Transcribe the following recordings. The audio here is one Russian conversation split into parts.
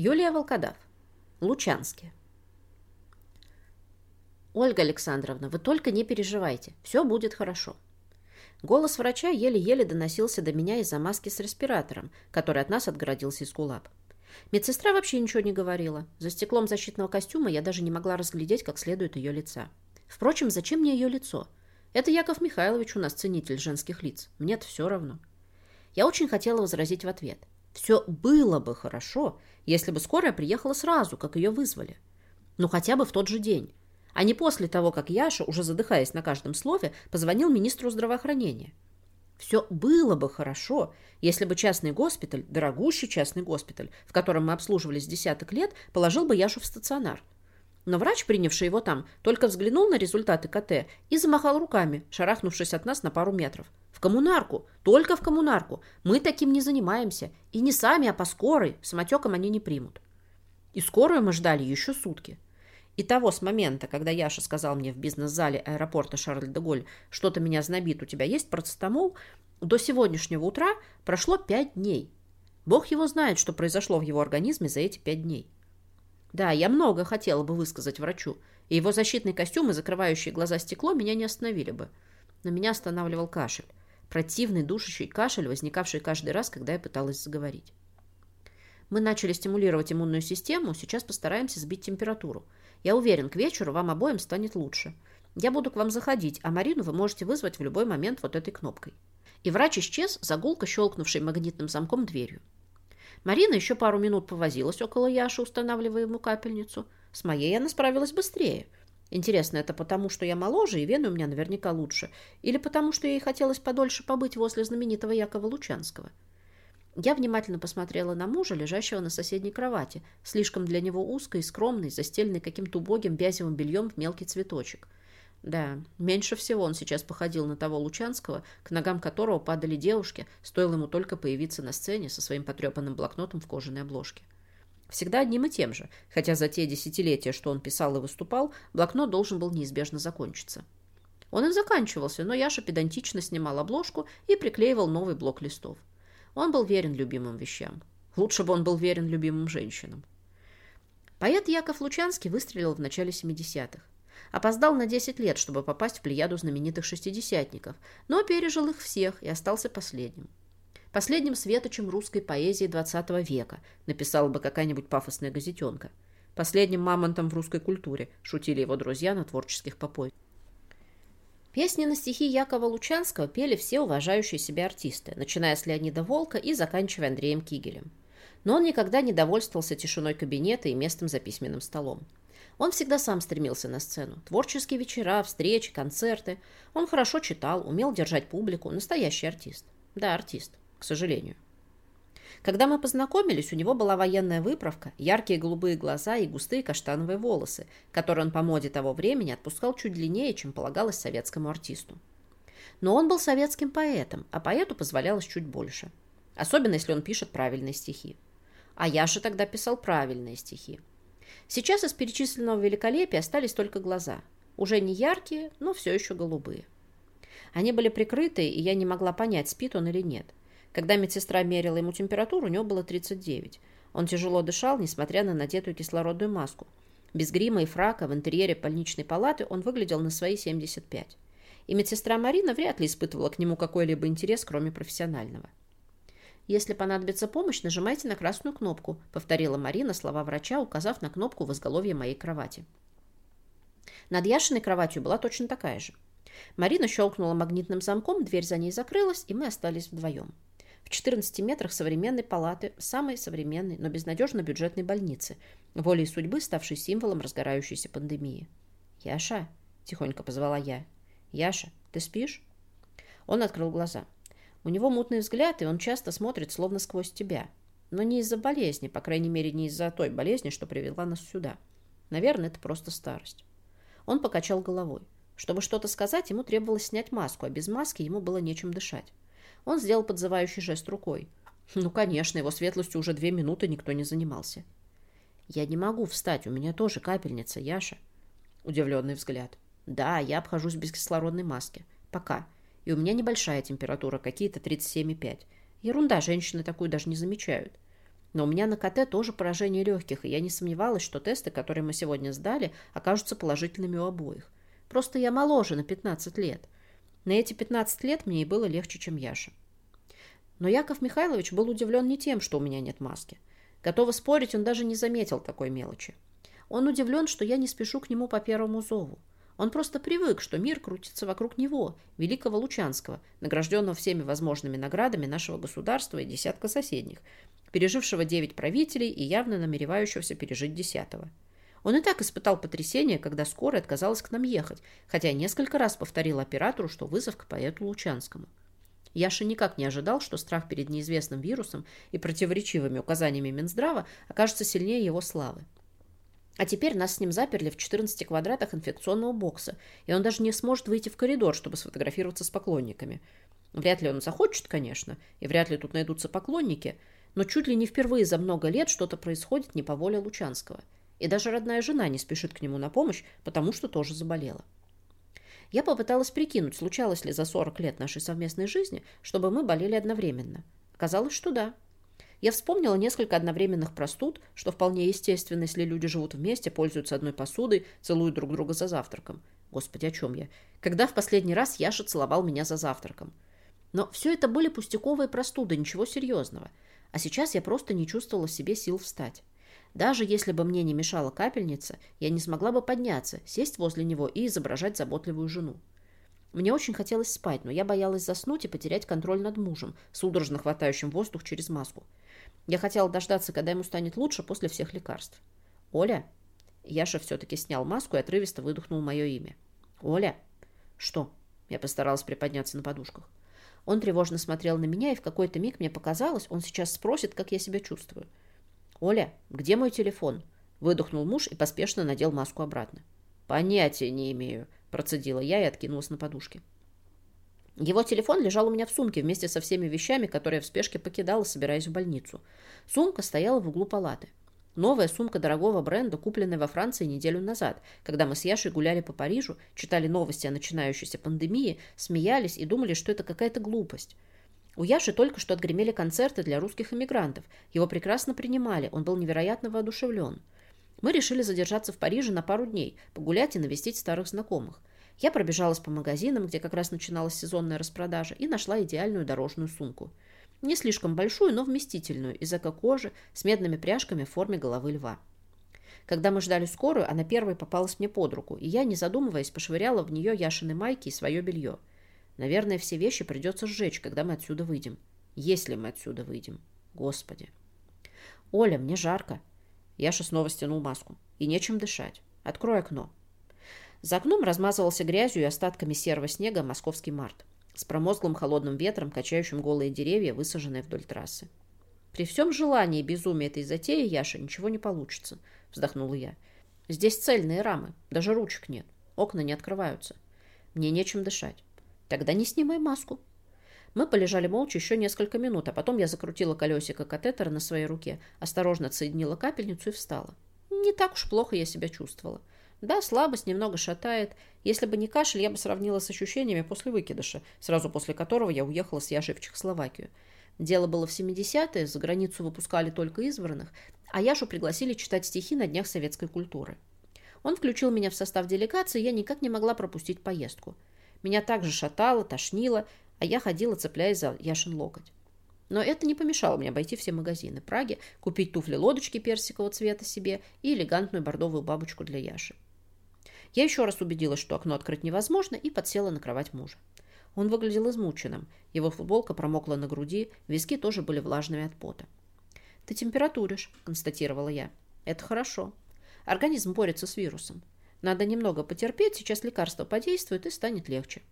Юлия Волкодав. Лучанске. Ольга Александровна, вы только не переживайте. Все будет хорошо. Голос врача еле-еле доносился до меня из-за маски с респиратором, который от нас отгородился из кулап. Медсестра вообще ничего не говорила. За стеклом защитного костюма я даже не могла разглядеть как следует ее лица. Впрочем, зачем мне ее лицо? Это Яков Михайлович у нас ценитель женских лиц. Мне-то все равно. Я очень хотела возразить в ответ. Все было бы хорошо, если бы скорая приехала сразу, как ее вызвали. Ну, хотя бы в тот же день. А не после того, как Яша, уже задыхаясь на каждом слове, позвонил министру здравоохранения. Все было бы хорошо, если бы частный госпиталь, дорогущий частный госпиталь, в котором мы обслуживались десяток лет, положил бы Яшу в стационар. Но врач, принявший его там, только взглянул на результаты КТ и замахал руками, шарахнувшись от нас на пару метров. В коммунарку, только в коммунарку. Мы таким не занимаемся. И не сами, а по скорой. Самотеком они не примут. И скорую мы ждали еще сутки. И того с момента, когда Яша сказал мне в бизнес-зале аэропорта Шарль-де-Голь, что-то меня знобит, у тебя есть процетамол, до сегодняшнего утра прошло пять дней. Бог его знает, что произошло в его организме за эти пять дней. Да, я много хотела бы высказать врачу, и его защитный костюм и закрывающие глаза стекло меня не остановили бы. Но меня останавливал кашель. Противный душащий кашель, возникавший каждый раз, когда я пыталась заговорить. Мы начали стимулировать иммунную систему, сейчас постараемся сбить температуру. Я уверен, к вечеру вам обоим станет лучше. Я буду к вам заходить, а Марину вы можете вызвать в любой момент вот этой кнопкой. И врач исчез, загулко щелкнувший магнитным замком дверью. Марина еще пару минут повозилась около Яши, устанавливая ему капельницу. С моей она справилась быстрее. Интересно, это потому, что я моложе, и вены у меня наверняка лучше, или потому, что ей хотелось подольше побыть возле знаменитого Якова Лучанского? Я внимательно посмотрела на мужа, лежащего на соседней кровати, слишком для него узкой и скромной, застеленной каким-то убогим бязевым бельем в мелкий цветочек. Да, меньше всего он сейчас походил на того Лучанского, к ногам которого падали девушки, стоило ему только появиться на сцене со своим потрепанным блокнотом в кожаной обложке. Всегда одним и тем же, хотя за те десятилетия, что он писал и выступал, блокнот должен был неизбежно закончиться. Он и заканчивался, но Яша педантично снимал обложку и приклеивал новый блок листов. Он был верен любимым вещам. Лучше бы он был верен любимым женщинам. Поэт Яков Лучанский выстрелил в начале 70-х. Опоздал на 10 лет, чтобы попасть в плеяду знаменитых шестидесятников, но пережил их всех и остался последним последним светочем русской поэзии XX века, написала бы какая-нибудь пафосная газетенка. Последним мамонтом в русской культуре, шутили его друзья на творческих попой. Песни на стихи Якова Лучанского пели все уважающие себя артисты, начиная с Леонида Волка и заканчивая Андреем Кигелем. Но он никогда не довольствовался тишиной кабинета и местом за письменным столом. Он всегда сам стремился на сцену. Творческие вечера, встречи, концерты. Он хорошо читал, умел держать публику. Настоящий артист. Да, артист к сожалению. Когда мы познакомились, у него была военная выправка, яркие голубые глаза и густые каштановые волосы, которые он по моде того времени отпускал чуть длиннее, чем полагалось советскому артисту. Но он был советским поэтом, а поэту позволялось чуть больше. Особенно, если он пишет правильные стихи. А я же тогда писал правильные стихи. Сейчас из перечисленного великолепия остались только глаза. Уже не яркие, но все еще голубые. Они были прикрыты, и я не могла понять, спит он или нет. Когда медсестра мерила ему температуру, у него было 39. Он тяжело дышал, несмотря на надетую кислородную маску. Без грима и фрака в интерьере больничной палаты он выглядел на свои 75. И медсестра Марина вряд ли испытывала к нему какой-либо интерес, кроме профессионального. «Если понадобится помощь, нажимайте на красную кнопку», — повторила Марина слова врача, указав на кнопку в изголовье моей кровати. Над Яшиной кроватью была точно такая же. Марина щелкнула магнитным замком, дверь за ней закрылась, и мы остались вдвоем в 14 метрах современной палаты, самой современной, но безнадежно бюджетной больницы, волей судьбы ставшей символом разгорающейся пандемии. «Яша!» – тихонько позвала я. «Яша, ты спишь?» Он открыл глаза. У него мутный взгляд, и он часто смотрит словно сквозь тебя. Но не из-за болезни, по крайней мере, не из-за той болезни, что привела нас сюда. Наверное, это просто старость. Он покачал головой. Чтобы что-то сказать, ему требовалось снять маску, а без маски ему было нечем дышать. Он сделал подзывающий жест рукой. Ну, конечно, его светлостью уже две минуты никто не занимался. «Я не могу встать, у меня тоже капельница, Яша». Удивленный взгляд. «Да, я обхожусь без кислородной маски. Пока. И у меня небольшая температура, какие-то 37,5. Ерунда, женщины такую даже не замечают. Но у меня на КТ тоже поражение легких, и я не сомневалась, что тесты, которые мы сегодня сдали, окажутся положительными у обоих. Просто я моложе на 15 лет. На эти 15 лет мне и было легче, чем Яша. Но Яков Михайлович был удивлен не тем, что у меня нет маски. Готова спорить, он даже не заметил такой мелочи. Он удивлен, что я не спешу к нему по первому зову. Он просто привык, что мир крутится вокруг него, великого Лучанского, награжденного всеми возможными наградами нашего государства и десятка соседних, пережившего девять правителей и явно намеревающегося пережить десятого. Он и так испытал потрясение, когда скорая отказалась к нам ехать, хотя несколько раз повторил оператору, что вызов к поэту Лучанскому. Яша никак не ожидал, что страх перед неизвестным вирусом и противоречивыми указаниями Минздрава окажется сильнее его славы. А теперь нас с ним заперли в 14 квадратах инфекционного бокса, и он даже не сможет выйти в коридор, чтобы сфотографироваться с поклонниками. Вряд ли он захочет, конечно, и вряд ли тут найдутся поклонники, но чуть ли не впервые за много лет что-то происходит не по воле Лучанского. И даже родная жена не спешит к нему на помощь, потому что тоже заболела. Я попыталась прикинуть, случалось ли за 40 лет нашей совместной жизни, чтобы мы болели одновременно. Оказалось, что да. Я вспомнила несколько одновременных простуд, что вполне естественно, если люди живут вместе, пользуются одной посудой, целуют друг друга за завтраком. Господи, о чем я? Когда в последний раз Яша целовал меня за завтраком? Но все это были пустяковые простуды, ничего серьезного. А сейчас я просто не чувствовала в себе сил встать. Даже если бы мне не мешала капельница, я не смогла бы подняться, сесть возле него и изображать заботливую жену. Мне очень хотелось спать, но я боялась заснуть и потерять контроль над мужем, судорожно хватающим воздух через маску. Я хотела дождаться, когда ему станет лучше после всех лекарств. «Оля?» Яша все-таки снял маску и отрывисто выдохнул мое имя. «Оля?» «Что?» Я постаралась приподняться на подушках. Он тревожно смотрел на меня, и в какой-то миг мне показалось, он сейчас спросит, как я себя чувствую. «Оля, где мой телефон?» Выдохнул муж и поспешно надел маску обратно. «Понятия не имею», Процедила я и откинулась на подушке. Его телефон лежал у меня в сумке вместе со всеми вещами, которые я в спешке покидала, собираясь в больницу. Сумка стояла в углу палаты. Новая сумка дорогого бренда, купленная во Франции неделю назад, когда мы с Яшей гуляли по Парижу, читали новости о начинающейся пандемии, смеялись и думали, что это какая-то глупость. У Яши только что отгремели концерты для русских иммигрантов. Его прекрасно принимали, он был невероятно воодушевлен. Мы решили задержаться в Париже на пару дней, погулять и навестить старых знакомых. Я пробежалась по магазинам, где как раз начиналась сезонная распродажа, и нашла идеальную дорожную сумку. Не слишком большую, но вместительную, из эко-кожи, с медными пряжками в форме головы льва. Когда мы ждали скорую, она первой попалась мне под руку, и я, не задумываясь, пошвыряла в нее Яшины майки и свое белье. Наверное, все вещи придется сжечь, когда мы отсюда выйдем. Если мы отсюда выйдем. Господи. «Оля, мне жарко», Яша снова стянул маску. И нечем дышать. Открой окно. За окном размазывался грязью и остатками серого снега московский март. С промозглым холодным ветром, качающим голые деревья, высаженные вдоль трассы. При всем желании безумия этой затеи, Яша, ничего не получится, вздохнула я. Здесь цельные рамы, даже ручек нет. Окна не открываются. Мне нечем дышать. Тогда не снимай маску, мы полежали молча еще несколько минут, а потом я закрутила колесико катетера на своей руке, осторожно отсоединила капельницу и встала. Не так уж плохо я себя чувствовала. Да, слабость немного шатает. Если бы не кашель, я бы сравнила с ощущениями после выкидыша, сразу после которого я уехала с Яшей в Чехословакию. Дело было в 70-е, за границу выпускали только избранных, а Яшу пригласили читать стихи на Днях советской культуры. Он включил меня в состав делегации, я никак не могла пропустить поездку. Меня также шатало, тошнило, а я ходила, цепляясь за Яшин локоть. Но это не помешало мне обойти все магазины Праги, купить туфли-лодочки персикового цвета себе и элегантную бордовую бабочку для Яши. Я еще раз убедилась, что окно открыть невозможно, и подсела на кровать мужа. Он выглядел измученным. Его футболка промокла на груди, виски тоже были влажными от пота. «Ты температуришь», — констатировала я. «Это хорошо. Организм борется с вирусом. Надо немного потерпеть, сейчас лекарство подействует и станет легче».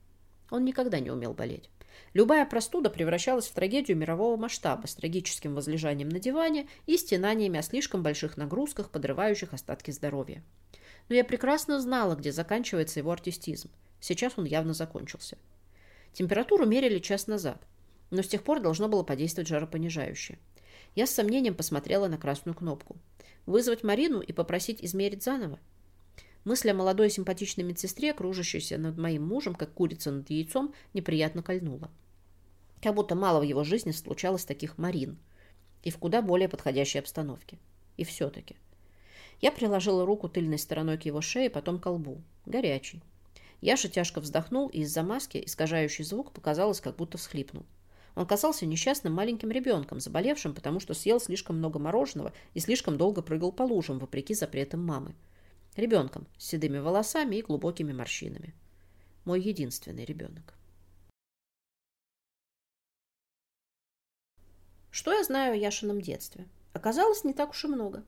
Он никогда не умел болеть. Любая простуда превращалась в трагедию мирового масштаба с трагическим возлежанием на диване и стенаниями о слишком больших нагрузках, подрывающих остатки здоровья. Но я прекрасно знала, где заканчивается его артистизм. Сейчас он явно закончился. Температуру мерили час назад, но с тех пор должно было подействовать жаропонижающее. Я с сомнением посмотрела на красную кнопку. Вызвать Марину и попросить измерить заново? Мысль о молодой симпатичной медсестре, кружащейся над моим мужем, как курица над яйцом, неприятно кольнула. Как будто мало в его жизни случалось таких Марин. и в куда более подходящей обстановке. И все-таки. Я приложила руку тыльной стороной к его шее, потом к колбу. Горячий. Яша тяжко вздохнул, и из-за маски искажающий звук показалось, как будто всхлипнул. Он казался несчастным маленьким ребенком, заболевшим, потому что съел слишком много мороженого и слишком долго прыгал по лужам, вопреки запретам мамы. Ребенком с седыми волосами и глубокими морщинами. Мой единственный ребенок. Что я знаю о Яшином детстве? Оказалось, не так уж и много.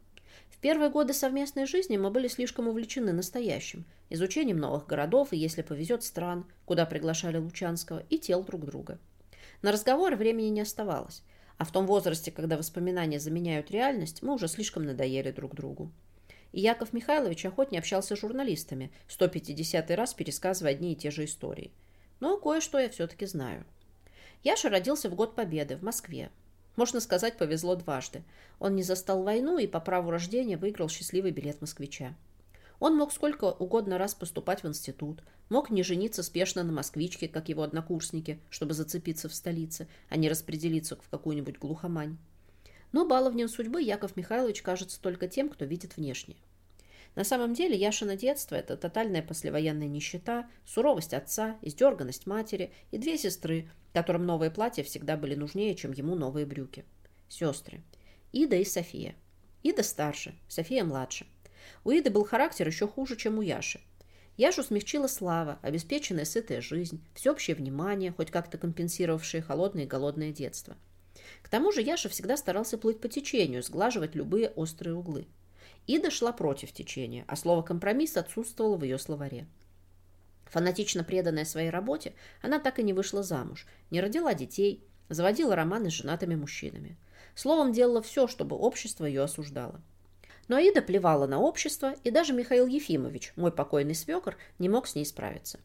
Первые годы совместной жизни мы были слишком увлечены настоящим, изучением новых городов и, если повезет, стран, куда приглашали Лучанского, и тел друг друга. На разговоры времени не оставалось, а в том возрасте, когда воспоминания заменяют реальность, мы уже слишком надоели друг другу. И Яков Михайлович охотнее общался с журналистами, 150 раз пересказывая одни и те же истории. Но кое-что я все-таки знаю. Яша родился в год Победы в Москве, можно сказать, повезло дважды. Он не застал войну и по праву рождения выиграл счастливый билет москвича. Он мог сколько угодно раз поступать в институт, мог не жениться спешно на москвичке, как его однокурсники, чтобы зацепиться в столице, а не распределиться в какую-нибудь глухомань. Но баловнем судьбы Яков Михайлович кажется только тем, кто видит внешне. На самом деле Яшина детство – это тотальная послевоенная нищета, суровость отца, издерганность матери и две сестры, которым новые платья всегда были нужнее, чем ему новые брюки. Сестры. Ида и София. Ида старше, София младше. У Иды был характер еще хуже, чем у Яши. Яшу смягчила слава, обеспеченная сытая жизнь, всеобщее внимание, хоть как-то компенсировавшее холодное и голодное детство. К тому же Яша всегда старался плыть по течению, сглаживать любые острые углы. Ида шла против течения, а слово «компромисс» отсутствовало в ее словаре. Фанатично преданная своей работе, она так и не вышла замуж, не родила детей, заводила романы с женатыми мужчинами. Словом, делала все, чтобы общество ее осуждало. Но Аида плевала на общество, и даже Михаил Ефимович, мой покойный свекор, не мог с ней справиться.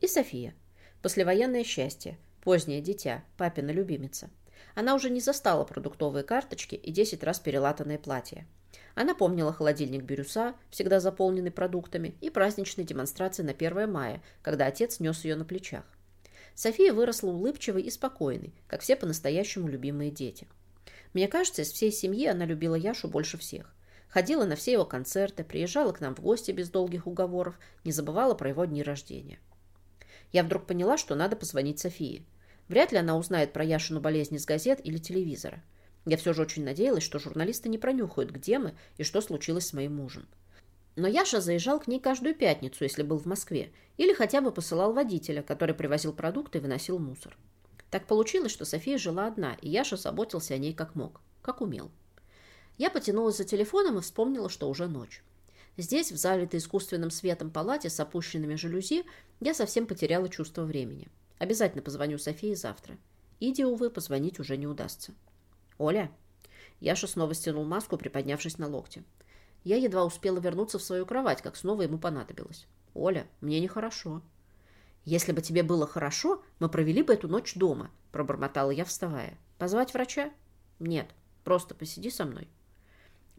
И София. Послевоенное счастье, позднее дитя, папина любимица. Она уже не застала продуктовые карточки и десять раз перелатанное платье. Она помнила холодильник Бирюса, всегда заполненный продуктами, и праздничные демонстрации на 1 мая, когда отец нес ее на плечах. София выросла улыбчивой и спокойной, как все по-настоящему любимые дети. Мне кажется, из всей семьи она любила Яшу больше всех. Ходила на все его концерты, приезжала к нам в гости без долгих уговоров, не забывала про его дни рождения. Я вдруг поняла, что надо позвонить Софии. Вряд ли она узнает про Яшину болезнь из газет или телевизора. Я все же очень надеялась, что журналисты не пронюхают, где мы и что случилось с моим мужем. Но Яша заезжал к ней каждую пятницу, если был в Москве, или хотя бы посылал водителя, который привозил продукты и выносил мусор. Так получилось, что София жила одна, и Яша заботился о ней как мог, как умел. Я потянулась за телефоном и вспомнила, что уже ночь. Здесь, в залитой искусственным светом палате с опущенными жалюзи, я совсем потеряла чувство времени. Обязательно позвоню Софии завтра. Иди, увы, позвонить уже не удастся. «Оля!» Яша снова стянул маску, приподнявшись на локте. Я едва успела вернуться в свою кровать, как снова ему понадобилось. «Оля, мне нехорошо». «Если бы тебе было хорошо, мы провели бы эту ночь дома», пробормотала я, вставая. «Позвать врача?» «Нет, просто посиди со мной».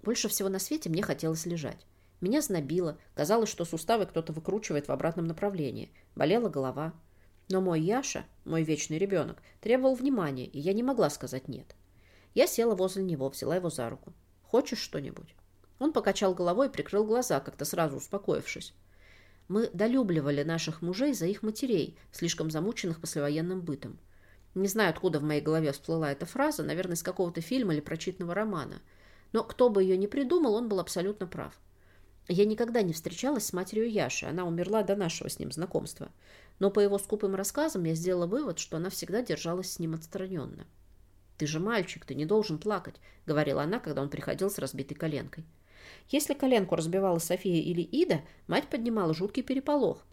Больше всего на свете мне хотелось лежать. Меня знобило, казалось, что суставы кто-то выкручивает в обратном направлении. Болела голова. Но мой Яша, мой вечный ребенок, требовал внимания, и я не могла сказать «нет». Я села возле него, взяла его за руку. «Хочешь что-нибудь?» Он покачал головой и прикрыл глаза, как-то сразу успокоившись. Мы долюбливали наших мужей за их матерей, слишком замученных послевоенным бытом. Не знаю, откуда в моей голове всплыла эта фраза, наверное, из какого-то фильма или прочитанного романа. Но кто бы ее ни придумал, он был абсолютно прав. Я никогда не встречалась с матерью Яши, она умерла до нашего с ним знакомства. Но по его скупым рассказам я сделала вывод, что она всегда держалась с ним отстраненно. «Ты же мальчик, ты не должен плакать», — говорила она, когда он приходил с разбитой коленкой. Если коленку разбивала София или Ида, мать поднимала жуткий переполох.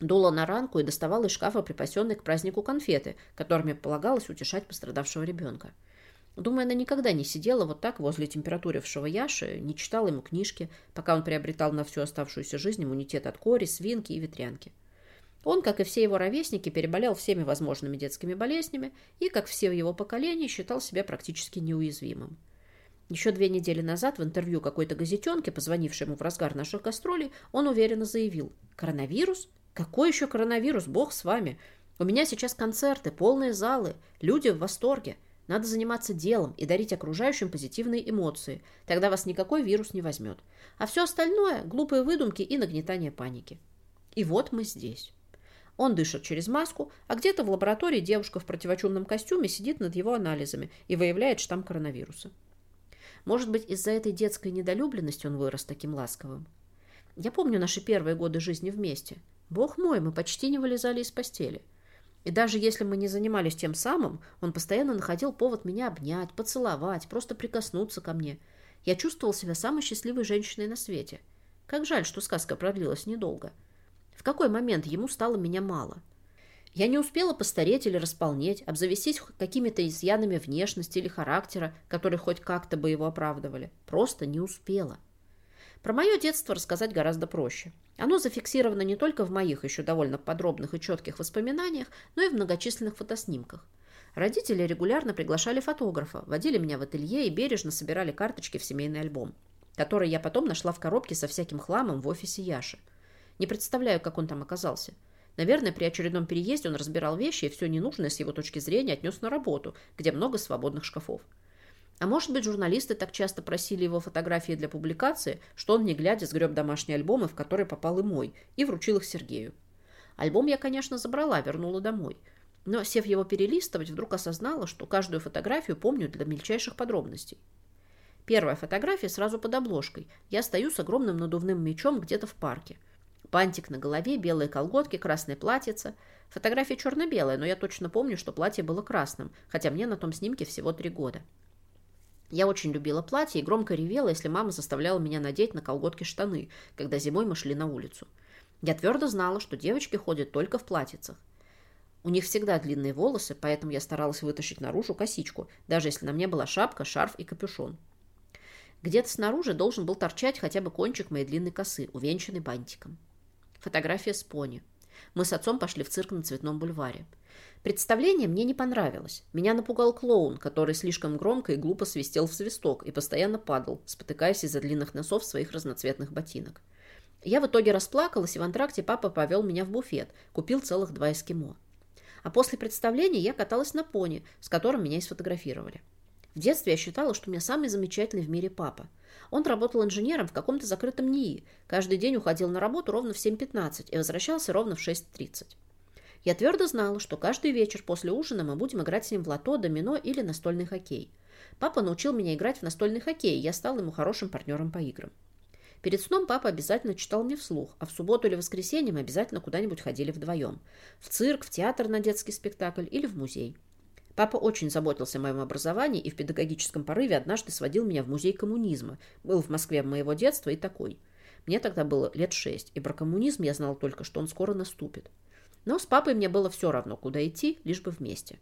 Дула на ранку и доставала из шкафа припасенные к празднику конфеты, которыми полагалось утешать пострадавшего ребенка. Думаю, она никогда не сидела вот так возле температурившего Яши, не читала ему книжки, пока он приобретал на всю оставшуюся жизнь иммунитет от кори, свинки и ветрянки. Он, как и все его ровесники, переболел всеми возможными детскими болезнями и, как все в его поколении, считал себя практически неуязвимым. Еще две недели назад в интервью какой-то газетенке, позвонившей ему в разгар наших гастролей, он уверенно заявил «Коронавирус? Какой еще коронавирус? Бог с вами! У меня сейчас концерты, полные залы, люди в восторге. Надо заниматься делом и дарить окружающим позитивные эмоции. Тогда вас никакой вирус не возьмет. А все остальное – глупые выдумки и нагнетание паники. И вот мы здесь. Он дышит через маску, а где-то в лаборатории девушка в противочумном костюме сидит над его анализами и выявляет штамм коронавируса. Может быть, из-за этой детской недолюбленности он вырос таким ласковым. Я помню наши первые годы жизни вместе. Бог мой, мы почти не вылезали из постели. И даже если мы не занимались тем самым, он постоянно находил повод меня обнять, поцеловать, просто прикоснуться ко мне. Я чувствовал себя самой счастливой женщиной на свете. Как жаль, что сказка продлилась недолго. В какой момент ему стало меня мало? Я не успела постареть или располнеть, обзавестись какими-то изъянами внешности или характера, которые хоть как-то бы его оправдывали. Просто не успела. Про мое детство рассказать гораздо проще. Оно зафиксировано не только в моих еще довольно подробных и четких воспоминаниях, но и в многочисленных фотоснимках. Родители регулярно приглашали фотографа, водили меня в ателье и бережно собирали карточки в семейный альбом, который я потом нашла в коробке со всяким хламом в офисе Яши. Не представляю, как он там оказался. Наверное, при очередном переезде он разбирал вещи и все ненужное с его точки зрения отнес на работу, где много свободных шкафов. А может быть, журналисты так часто просили его фотографии для публикации, что он, не глядя, сгреб домашние альбомы, в которые попал и мой, и вручил их Сергею. Альбом я, конечно, забрала, вернула домой. Но, сев его перелистывать, вдруг осознала, что каждую фотографию помню для мельчайших подробностей. Первая фотография сразу под обложкой. Я стою с огромным надувным мечом где-то в парке. Пантик на голове, белые колготки, красное платьице. Фотография черно-белая, но я точно помню, что платье было красным, хотя мне на том снимке всего три года. Я очень любила платье и громко ревела, если мама заставляла меня надеть на колготки штаны, когда зимой мы шли на улицу. Я твердо знала, что девочки ходят только в платьицах. У них всегда длинные волосы, поэтому я старалась вытащить наружу косичку, даже если на мне была шапка, шарф и капюшон. Где-то снаружи должен был торчать хотя бы кончик моей длинной косы, увенчанный бантиком. Фотография с пони. Мы с отцом пошли в цирк на Цветном бульваре. Представление мне не понравилось. Меня напугал клоун, который слишком громко и глупо свистел в свисток и постоянно падал, спотыкаясь из-за длинных носов своих разноцветных ботинок. Я в итоге расплакалась, и в антракте папа повел меня в буфет, купил целых два эскимо. А после представления я каталась на пони, с которым меня и сфотографировали. В детстве я считала, что у меня самый замечательный в мире папа – он работал инженером в каком-то закрытом НИИ. Каждый день уходил на работу ровно в 7.15 и возвращался ровно в 6.30. Я твердо знала, что каждый вечер после ужина мы будем играть с ним в лото, домино или настольный хоккей. Папа научил меня играть в настольный хоккей, и я стала ему хорошим партнером по играм. Перед сном папа обязательно читал мне вслух, а в субботу или воскресенье мы обязательно куда-нибудь ходили вдвоем. В цирк, в театр на детский спектакль или в музей. Папа очень заботился о моем образовании и в педагогическом порыве однажды сводил меня в музей коммунизма. Был в Москве моего детства и такой. Мне тогда было лет шесть, и про коммунизм я знал только, что он скоро наступит. Но с папой мне было все равно, куда идти, лишь бы вместе.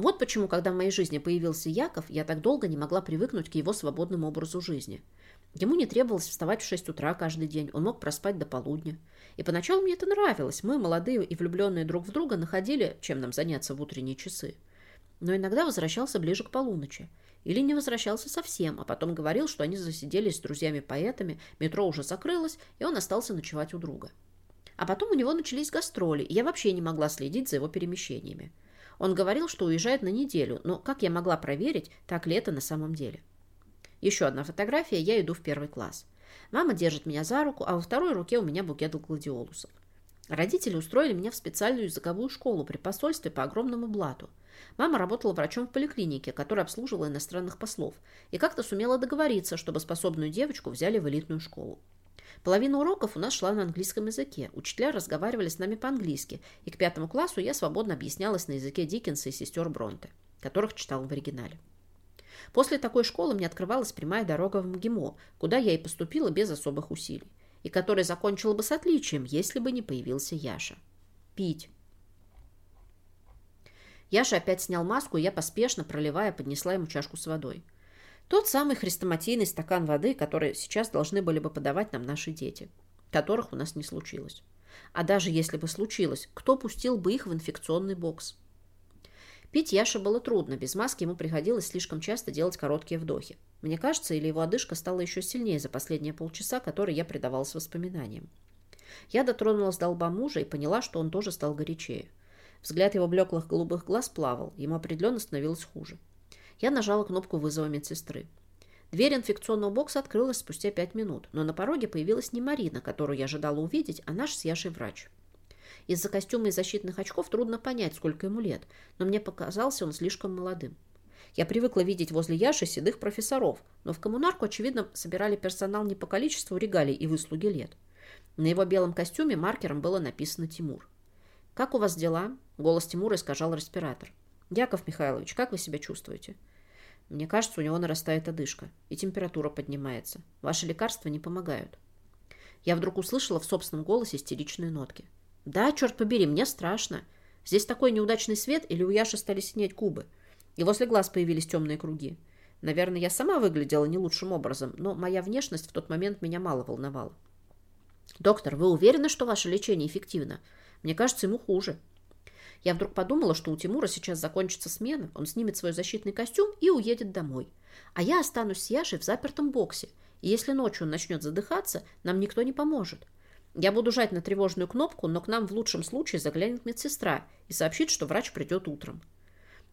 Вот почему, когда в моей жизни появился Яков, я так долго не могла привыкнуть к его свободному образу жизни – Ему не требовалось вставать в 6 утра каждый день, он мог проспать до полудня. И поначалу мне это нравилось. Мы, молодые и влюбленные друг в друга, находили, чем нам заняться в утренние часы. Но иногда возвращался ближе к полуночи. Или не возвращался совсем, а потом говорил, что они засиделись с друзьями-поэтами, метро уже закрылось, и он остался ночевать у друга. А потом у него начались гастроли, и я вообще не могла следить за его перемещениями. Он говорил, что уезжает на неделю, но как я могла проверить, так ли это на самом деле? Еще одна фотография, я иду в первый класс. Мама держит меня за руку, а во второй руке у меня букет гладиолусов. Родители устроили меня в специальную языковую школу при посольстве по огромному блату. Мама работала врачом в поликлинике, которая обслуживала иностранных послов, и как-то сумела договориться, чтобы способную девочку взяли в элитную школу. Половина уроков у нас шла на английском языке. Учителя разговаривали с нами по-английски, и к пятому классу я свободно объяснялась на языке Диккенса и сестер Бронте, которых читала в оригинале. После такой школы мне открывалась прямая дорога в МГИМО, куда я и поступила без особых усилий, и которая закончила бы с отличием, если бы не появился Яша. Пить. Яша опять снял маску, и я поспешно, проливая, поднесла ему чашку с водой. Тот самый хрестоматийный стакан воды, который сейчас должны были бы подавать нам наши дети, которых у нас не случилось. А даже если бы случилось, кто пустил бы их в инфекционный бокс? Пить Яше было трудно, без маски ему приходилось слишком часто делать короткие вдохи. Мне кажется, или его одышка стала еще сильнее за последние полчаса, которые я предавалась воспоминаниям. Я дотронулась до лба мужа и поняла, что он тоже стал горячее. Взгляд его блеклых голубых глаз плавал, ему определенно становилось хуже. Я нажала кнопку вызова медсестры. Дверь инфекционного бокса открылась спустя пять минут, но на пороге появилась не Марина, которую я ожидала увидеть, а наш с Яшей врач. Из-за костюма и защитных очков трудно понять, сколько ему лет, но мне показался он слишком молодым. Я привыкла видеть возле Яши седых профессоров, но в коммунарку, очевидно, собирали персонал не по количеству регалий и выслуги лет. На его белом костюме маркером было написано «Тимур». «Как у вас дела?» – голос Тимура искажал респиратор. «Яков Михайлович, как вы себя чувствуете?» «Мне кажется, у него нарастает одышка, и температура поднимается. Ваши лекарства не помогают». Я вдруг услышала в собственном голосе истеричные нотки. «Да, черт побери, мне страшно. Здесь такой неудачный свет, или у Яши стали синеть кубы?» И возле глаз появились темные круги. Наверное, я сама выглядела не лучшим образом, но моя внешность в тот момент меня мало волновала. «Доктор, вы уверены, что ваше лечение эффективно? Мне кажется, ему хуже». Я вдруг подумала, что у Тимура сейчас закончится смена, он снимет свой защитный костюм и уедет домой. А я останусь с Яшей в запертом боксе, и если ночью он начнет задыхаться, нам никто не поможет. Я буду жать на тревожную кнопку, но к нам в лучшем случае заглянет медсестра и сообщит, что врач придет утром.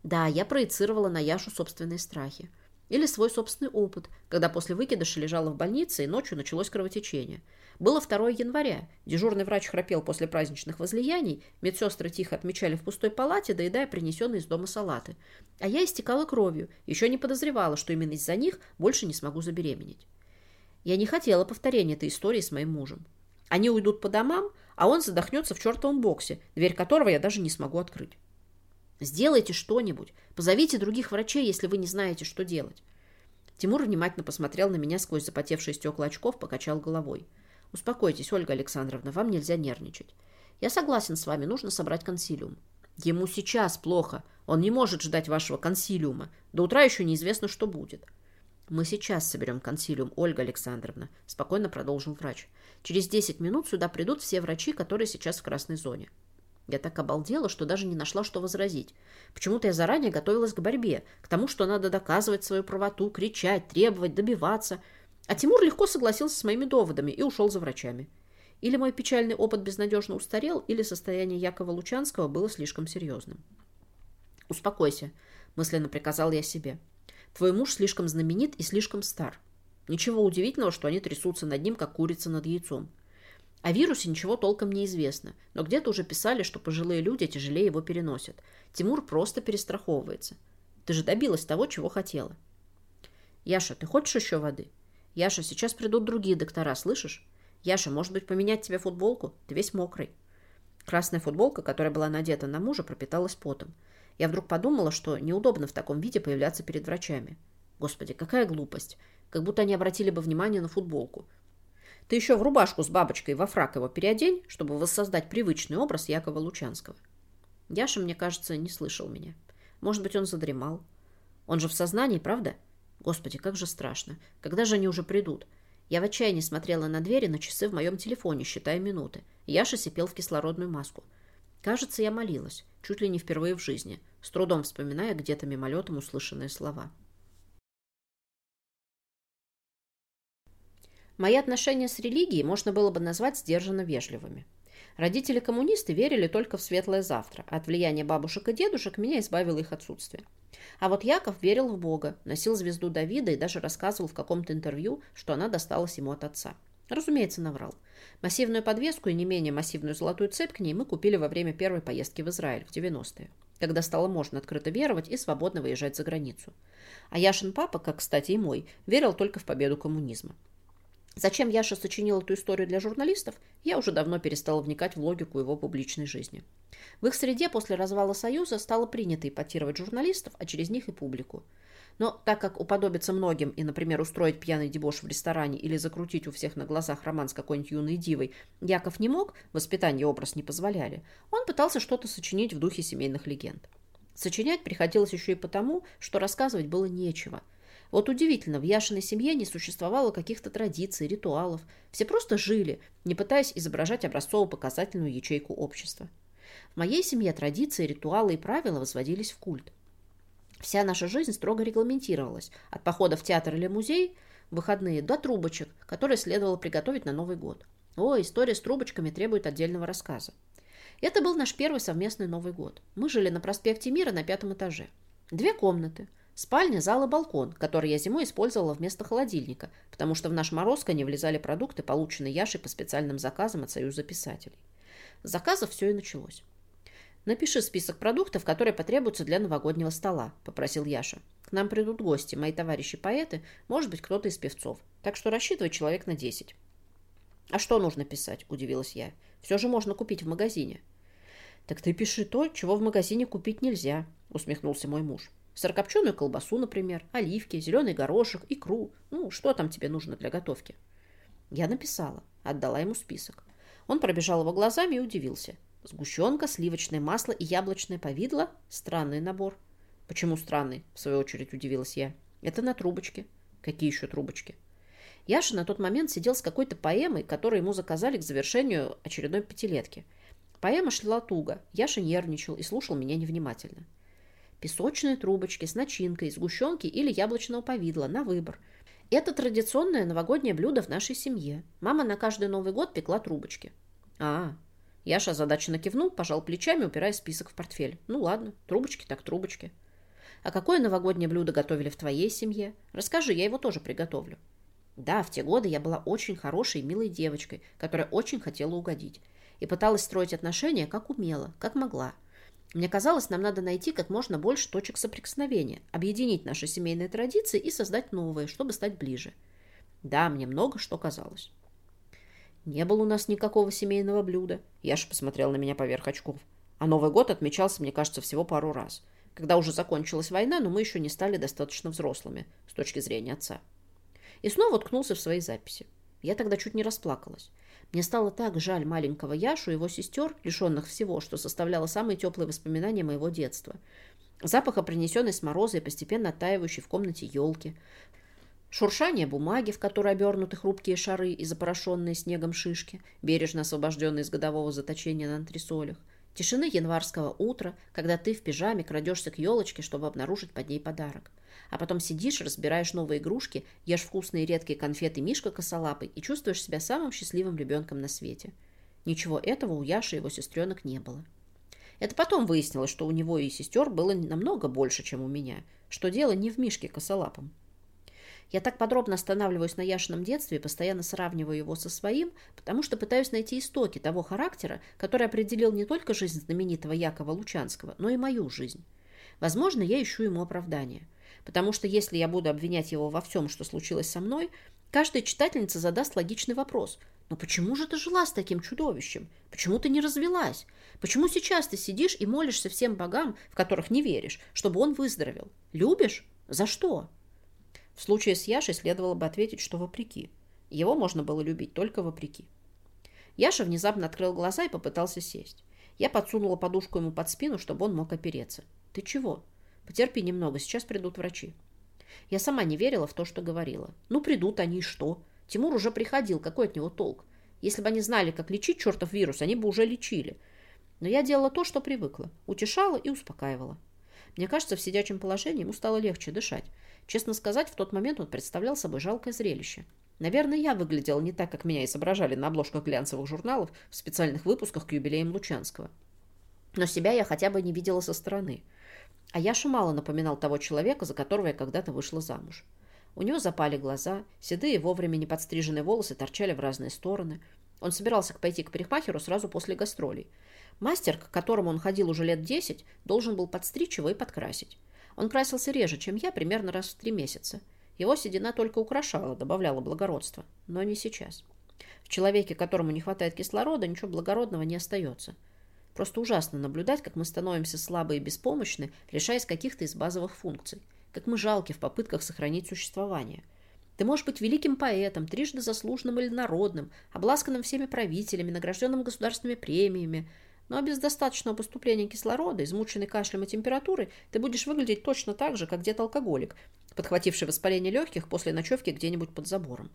Да, я проецировала на Яшу собственные страхи. Или свой собственный опыт, когда после выкидыша лежала в больнице и ночью началось кровотечение. Было 2 января. Дежурный врач храпел после праздничных возлияний, медсестры тихо отмечали в пустой палате, доедая принесенные из дома салаты. А я истекала кровью, еще не подозревала, что именно из-за них больше не смогу забеременеть. Я не хотела повторения этой истории с моим мужем. Они уйдут по домам, а он задохнется в чертовом боксе, дверь которого я даже не смогу открыть. Сделайте что-нибудь. Позовите других врачей, если вы не знаете, что делать. Тимур внимательно посмотрел на меня сквозь запотевшие стекла очков, покачал головой. Успокойтесь, Ольга Александровна, вам нельзя нервничать. Я согласен с вами, нужно собрать консилиум. Ему сейчас плохо. Он не может ждать вашего консилиума. До утра еще неизвестно, что будет. Мы сейчас соберем консилиум, Ольга Александровна, спокойно продолжил врач. Через 10 минут сюда придут все врачи, которые сейчас в красной зоне. Я так обалдела, что даже не нашла, что возразить. Почему-то я заранее готовилась к борьбе, к тому, что надо доказывать свою правоту, кричать, требовать, добиваться. А Тимур легко согласился с моими доводами и ушел за врачами. Или мой печальный опыт безнадежно устарел, или состояние Якова Лучанского было слишком серьезным. «Успокойся», — мысленно приказал я себе. «Твой муж слишком знаменит и слишком стар. Ничего удивительного, что они трясутся над ним, как курица над яйцом. О вирусе ничего толком не известно, но где-то уже писали, что пожилые люди тяжелее его переносят. Тимур просто перестраховывается. Ты же добилась того, чего хотела. Яша, ты хочешь еще воды? Яша, сейчас придут другие доктора, слышишь? Яша, может быть, поменять тебе футболку? Ты весь мокрый. Красная футболка, которая была надета на мужа, пропиталась потом. Я вдруг подумала, что неудобно в таком виде появляться перед врачами. Господи, какая глупость. Как будто они обратили бы внимание на футболку. Ты еще в рубашку с бабочкой во фрак его переодень, чтобы воссоздать привычный образ Якова Лучанского. Яша, мне кажется, не слышал меня. Может быть, он задремал. Он же в сознании, правда? Господи, как же страшно. Когда же они уже придут? Я в отчаянии смотрела на двери, на часы в моем телефоне, считая минуты. Яша сипел в кислородную маску. Кажется, я молилась, чуть ли не впервые в жизни, с трудом вспоминая где-то мимолетом услышанные слова. Мои отношения с религией можно было бы назвать сдержанно вежливыми. Родители-коммунисты верили только в светлое завтра. От влияния бабушек и дедушек меня избавило их отсутствие. А вот Яков верил в Бога, носил звезду Давида и даже рассказывал в каком-то интервью, что она досталась ему от отца. Разумеется, наврал. Массивную подвеску и не менее массивную золотую цепь к ней мы купили во время первой поездки в Израиль в 90-е, когда стало можно открыто веровать и свободно выезжать за границу. А Яшин папа, как, кстати, и мой, верил только в победу коммунизма. Зачем Яша сочинил эту историю для журналистов, я уже давно перестала вникать в логику его публичной жизни. В их среде после развала Союза стало принято ипотировать журналистов, а через них и публику. Но так как уподобиться многим и, например, устроить пьяный дебош в ресторане или закрутить у всех на глазах роман с какой-нибудь юной дивой, Яков не мог, воспитание и образ не позволяли, он пытался что-то сочинить в духе семейных легенд. Сочинять приходилось еще и потому, что рассказывать было нечего – вот удивительно, в Яшиной семье не существовало каких-то традиций, ритуалов. Все просто жили, не пытаясь изображать образцово-показательную ячейку общества. В моей семье традиции, ритуалы и правила возводились в культ. Вся наша жизнь строго регламентировалась, от похода в театр или музей выходные до трубочек, которые следовало приготовить на Новый год. О, история с трубочками требует отдельного рассказа. Это был наш первый совместный Новый год. Мы жили на проспекте Мира на пятом этаже. Две комнаты. Спальня, зал и балкон, который я зимой использовала вместо холодильника, потому что в наш морозко не влезали продукты, полученные Яшей по специальным заказам от Союза писателей. С заказов все и началось. «Напиши список продуктов, которые потребуются для новогоднего стола», – попросил Яша. «К нам придут гости, мои товарищи-поэты, может быть, кто-то из певцов. Так что рассчитывай человек на 10». «А что нужно писать?» – удивилась я. «Все же можно купить в магазине». «Так ты пиши то, чего в магазине купить нельзя», – усмехнулся мой муж. Сырокопченую колбасу, например, оливки, зеленый горошек, икру. Ну, что там тебе нужно для готовки? Я написала, отдала ему список. Он пробежал его глазами и удивился. Сгущенка, сливочное масло и яблочное повидло – странный набор. Почему странный? В свою очередь удивилась я. Это на трубочке. Какие еще трубочки? Яша на тот момент сидел с какой-то поэмой, которую ему заказали к завершению очередной пятилетки. Поэма шла туго. Яша нервничал и слушал меня невнимательно. Песочные трубочки с начинкой, сгущенки или яблочного повидла на выбор. Это традиционное новогоднее блюдо в нашей семье. Мама на каждый Новый год пекла трубочки. А, Яша озадаченно кивнул, пожал плечами, упирая список в портфель. Ну ладно, трубочки так трубочки. А какое новогоднее блюдо готовили в твоей семье? Расскажи, я его тоже приготовлю. Да, в те годы я была очень хорошей и милой девочкой, которая очень хотела угодить. И пыталась строить отношения, как умела, как могла – мне казалось, нам надо найти как можно больше точек соприкосновения, объединить наши семейные традиции и создать новые, чтобы стать ближе. Да, мне много что казалось. Не было у нас никакого семейного блюда. Яша посмотрел на меня поверх очков. А Новый год отмечался, мне кажется, всего пару раз. Когда уже закончилась война, но мы еще не стали достаточно взрослыми с точки зрения отца. И снова уткнулся в свои записи. Я тогда чуть не расплакалась. Мне стало так жаль маленького Яшу и его сестер, лишенных всего, что составляло самые теплые воспоминания моего детства. Запаха, принесенной с мороза и постепенно оттаивающей в комнате елки. Шуршание бумаги, в которой обернуты хрупкие шары и запорошенные снегом шишки, бережно освобожденные из годового заточения на антресолях. Тишины январского утра, когда ты в пижаме крадешься к елочке, чтобы обнаружить под ней подарок а потом сидишь, разбираешь новые игрушки, ешь вкусные редкие конфеты Мишка косолапый и чувствуешь себя самым счастливым ребенком на свете. Ничего этого у Яши и его сестренок не было. Это потом выяснилось, что у него и сестер было намного больше, чем у меня, что дело не в Мишке косолапом. Я так подробно останавливаюсь на Яшином детстве постоянно сравниваю его со своим, потому что пытаюсь найти истоки того характера, который определил не только жизнь знаменитого Якова Лучанского, но и мою жизнь. Возможно, я ищу ему оправдание – потому что если я буду обвинять его во всем, что случилось со мной, каждая читательница задаст логичный вопрос. Но почему же ты жила с таким чудовищем? Почему ты не развелась? Почему сейчас ты сидишь и молишься всем богам, в которых не веришь, чтобы он выздоровел? Любишь? За что? В случае с Яшей следовало бы ответить, что вопреки. Его можно было любить только вопреки. Яша внезапно открыл глаза и попытался сесть. Я подсунула подушку ему под спину, чтобы он мог опереться. «Ты чего?» Потерпи немного, сейчас придут врачи. Я сама не верила в то, что говорила. Ну, придут они что? Тимур уже приходил, какой от него толк? Если бы они знали, как лечить чертов вирус, они бы уже лечили. Но я делала то, что привыкла. Утешала и успокаивала. Мне кажется, в сидячем положении ему стало легче дышать. Честно сказать, в тот момент он представлял собой жалкое зрелище. Наверное, я выглядела не так, как меня изображали на обложках глянцевых журналов в специальных выпусках к юбилеям Лучанского. Но себя я хотя бы не видела со стороны. А Яша мало напоминал того человека, за которого я когда-то вышла замуж. У него запали глаза, седые вовремя не подстриженные волосы торчали в разные стороны. Он собирался пойти к парикмахеру сразу после гастролей. Мастер, к которому он ходил уже лет десять, должен был подстричь его и подкрасить. Он красился реже, чем я, примерно раз в три месяца. Его седина только украшала, добавляла благородства. Но не сейчас. В человеке, которому не хватает кислорода, ничего благородного не остается. Просто ужасно наблюдать, как мы становимся слабы и беспомощны, лишаясь каких-то из базовых функций. Как мы жалки в попытках сохранить существование. Ты можешь быть великим поэтом, трижды заслуженным или народным, обласканным всеми правителями, награжденным государственными премиями. Но без достаточного поступления кислорода, измученный кашлем и температурой, ты будешь выглядеть точно так же, как дед алкоголик, подхвативший воспаление легких после ночевки где-нибудь под забором.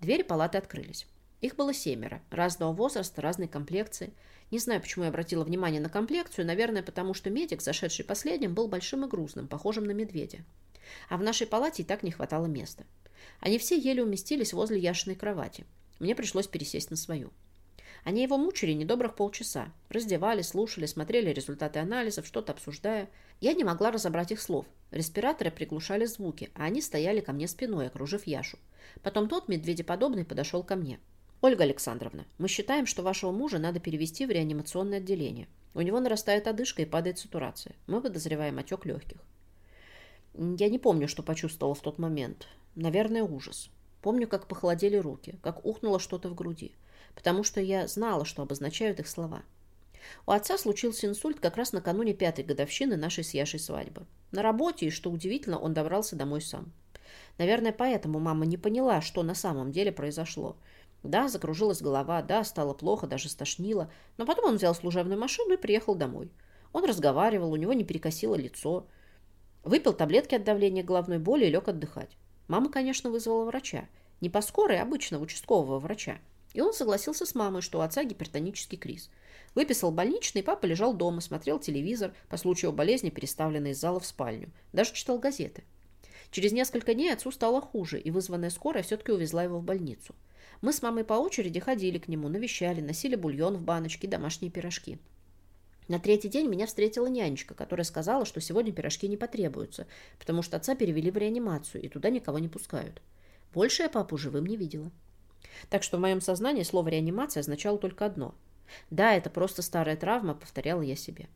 Двери палаты открылись. Их было семеро, разного возраста, разной комплекции. Не знаю, почему я обратила внимание на комплекцию, наверное, потому что медик, зашедший последним, был большим и грузным, похожим на медведя. А в нашей палате и так не хватало места. Они все еле уместились возле Яшиной кровати. Мне пришлось пересесть на свою. Они его мучили недобрых полчаса. Раздевали, слушали, смотрели результаты анализов, что-то обсуждая. Я не могла разобрать их слов. Респираторы приглушали звуки, а они стояли ко мне спиной, окружив Яшу. Потом тот, медведеподобный, подошел ко мне. «Ольга Александровна, мы считаем, что вашего мужа надо перевести в реанимационное отделение. У него нарастает одышка и падает сатурация. Мы подозреваем отек легких». Я не помню, что почувствовала в тот момент. Наверное, ужас. Помню, как похолодели руки, как ухнуло что-то в груди потому что я знала, что обозначают их слова. У отца случился инсульт как раз накануне пятой годовщины нашей с Яшей свадьбы. На работе, и, что удивительно, он добрался домой сам. Наверное, поэтому мама не поняла, что на самом деле произошло. Да, закружилась голова, да, стало плохо, даже стошнило, но потом он взял служебную машину и приехал домой. Он разговаривал, у него не перекосило лицо. Выпил таблетки от давления головной боли и лег отдыхать. Мама, конечно, вызвала врача. Не по скорой, а обычного участкового врача. И он согласился с мамой, что у отца гипертонический криз. Выписал больничный, папа лежал дома, смотрел телевизор, по случаю болезни переставленный из зала в спальню. Даже читал газеты. Через несколько дней отцу стало хуже, и вызванная скорая все-таки увезла его в больницу. Мы с мамой по очереди ходили к нему, навещали, носили бульон в баночке, домашние пирожки. На третий день меня встретила нянечка, которая сказала, что сегодня пирожки не потребуются, потому что отца перевели в реанимацию, и туда никого не пускают. Больше я папу живым не видела. Так что в моем сознании слово «реанимация» означало только одно. Да, это просто старая травма, повторяла я себе.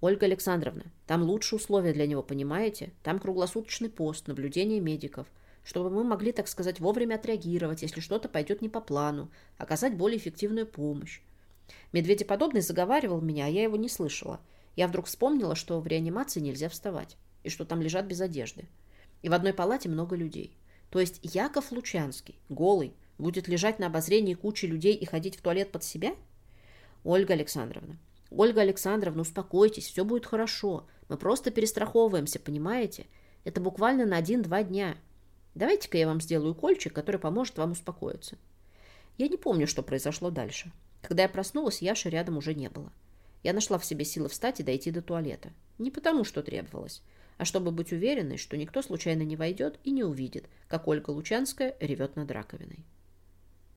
Ольга Александровна, там лучшие условия для него, понимаете? Там круглосуточный пост, наблюдение медиков, чтобы мы могли, так сказать, вовремя отреагировать, если что-то пойдет не по плану, оказать более эффективную помощь. Медведеподобный заговаривал меня, а я его не слышала. Я вдруг вспомнила, что в реанимации нельзя вставать, и что там лежат без одежды. И в одной палате много людей. То есть Яков Лучанский, голый, Будет лежать на обозрении кучи людей и ходить в туалет под себя? Ольга Александровна, Ольга Александровна, успокойтесь, все будет хорошо. Мы просто перестраховываемся, понимаете? Это буквально на один-два дня. Давайте-ка я вам сделаю кольчик, который поможет вам успокоиться. Я не помню, что произошло дальше. Когда я проснулась, Яши рядом уже не было. Я нашла в себе силы встать и дойти до туалета. Не потому, что требовалось, а чтобы быть уверенной, что никто случайно не войдет и не увидит, как Ольга Лучанская ревет над раковиной.